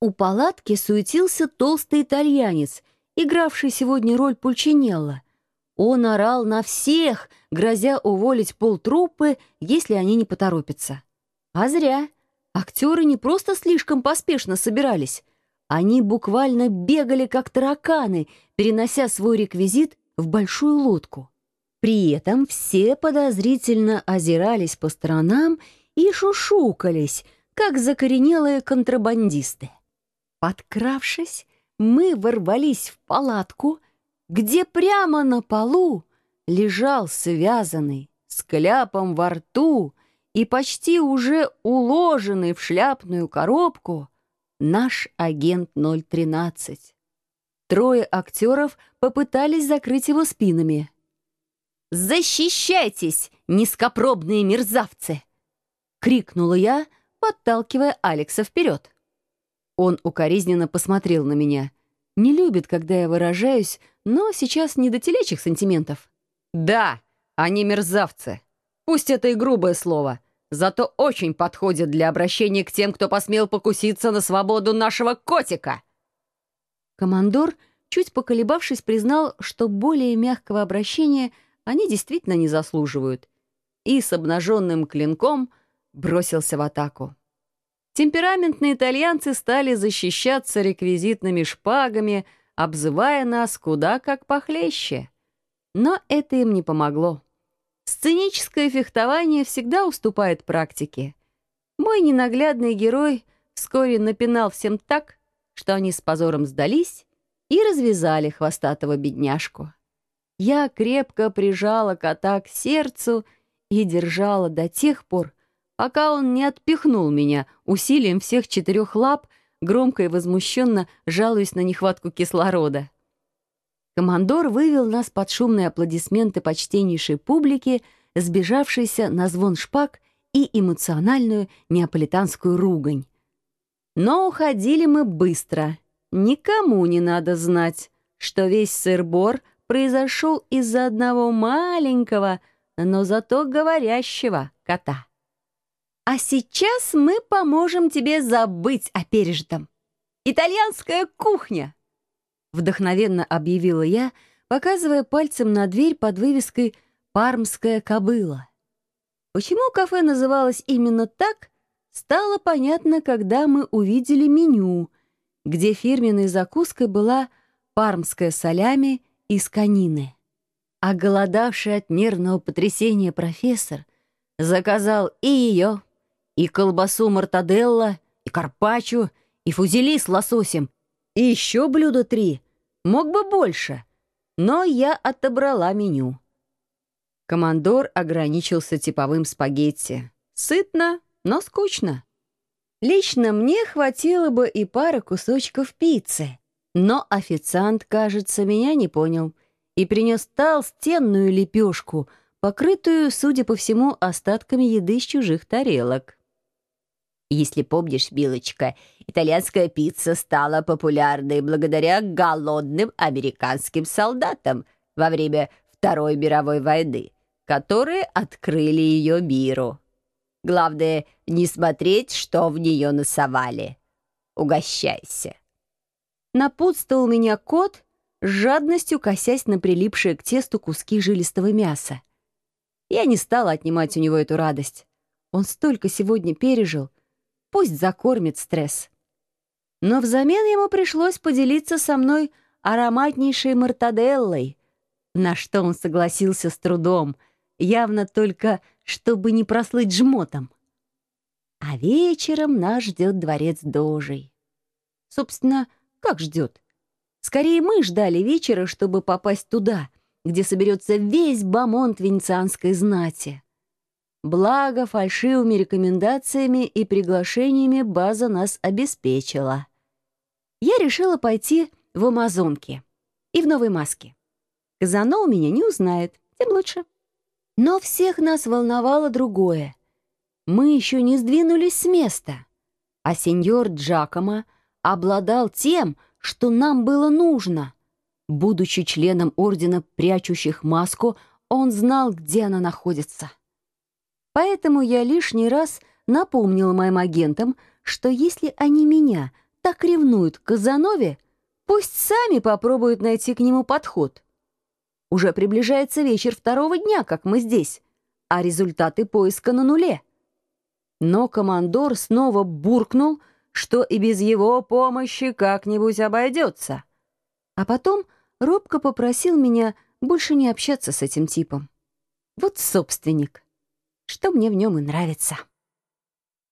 У палатки суетился толстый итальянец, игравший сегодня роль Пульчинелла. Он орал на всех, грозя уволить полтруппы, если они не поторопятся. А зря. Актеры не просто слишком поспешно собирались. Они буквально бегали, как тараканы, перенося свой реквизит в большую лодку. При этом все подозрительно озирались по сторонам и шушукались, как закоренелые контрабандисты. Подкравшись, мы ворвались в палатку, где прямо на полу лежал связанный, с кляпом во рту и почти уже уложенный в шляпную коробку наш агент 013. Трое актеров попытались закрыть его спинами. «Защищайтесь, низкопробные мерзавцы!» — крикнула я, подталкивая Алекса вперед. Он укоризненно посмотрел на меня. Не любит, когда я выражаюсь, но сейчас не до телечих сантиментов. «Да, они мерзавцы. Пусть это и грубое слово, зато очень подходит для обращения к тем, кто посмел покуситься на свободу нашего котика». Командор, чуть поколебавшись, признал, что более мягкого обращения они действительно не заслуживают, и с обнаженным клинком бросился в атаку. Темпераментные итальянцы стали защищаться реквизитными шпагами, обзывая нас куда как похлеще. Но это им не помогло. Сценическое фехтование всегда уступает практике. Мой ненаглядный герой вскоре напинал всем так, что они с позором сдались и развязали хвостатого бедняжку. Я крепко прижала кота к сердцу и держала до тех пор, пока он не отпихнул меня усилием всех четырех лап, громко и возмущенно жалуясь на нехватку кислорода. Командор вывел нас под шумные аплодисменты почтеннейшей публики, сбежавшейся на звон шпаг и эмоциональную неаполитанскую ругань. Но уходили мы быстро. Никому не надо знать, что весь сыр-бор произошел из-за одного маленького, но зато говорящего кота. А сейчас мы поможем тебе забыть о пережитом. Итальянская кухня!» Вдохновенно объявила я, показывая пальцем на дверь под вывеской «Пармская кобыла». Почему кафе называлось именно так, стало понятно, когда мы увидели меню, где фирменной закуской была пармская солями из конины. Голодавший от нервного потрясения профессор заказал и ее, и колбасу мартаделла, и карпаччо, и фузели с лососем, и еще блюда три. Мог бы больше, но я отобрала меню. Командор ограничился типовым спагетти. Сытно, но скучно. Лично мне хватило бы и пары кусочков пиццы. Но официант, кажется, меня не понял и принес толстенную лепешку, покрытую, судя по всему, остатками еды с чужих тарелок. Если помнишь, Билочка, итальянская пицца стала популярной благодаря голодным американским солдатам во время Второй мировой войны, которые открыли ее миру. Главное, не смотреть, что в нее насовали. Угощайся. Напутствовал меня кот, с жадностью косясь на прилипшие к тесту куски жилистого мяса. Я не стала отнимать у него эту радость. Он столько сегодня пережил — Пусть закормит стресс. Но взамен ему пришлось поделиться со мной ароматнейшей мартаделлой, на что он согласился с трудом, явно только, чтобы не прослыть жмотом. А вечером нас ждет дворец дожей. Собственно, как ждет? Скорее, мы ждали вечера, чтобы попасть туда, где соберется весь бамонт венецианской знати. Благо, фальшивыми рекомендациями и приглашениями база нас обеспечила. Я решила пойти в Амазонки и в новой маске. Казано у меня не узнает, тем лучше. Но всех нас волновало другое. Мы еще не сдвинулись с места, а сеньор Джакомо обладал тем, что нам было нужно. Будучи членом ордена прячущих маску, он знал, где она находится. Поэтому я лишний раз напомнила моим агентам, что если они меня так ревнуют к Казанове, пусть сами попробуют найти к нему подход. Уже приближается вечер второго дня, как мы здесь, а результаты поиска на нуле. Но командор снова буркнул, что и без его помощи как-нибудь обойдется. А потом робко попросил меня больше не общаться с этим типом. Вот собственник, что мне в нем и нравится.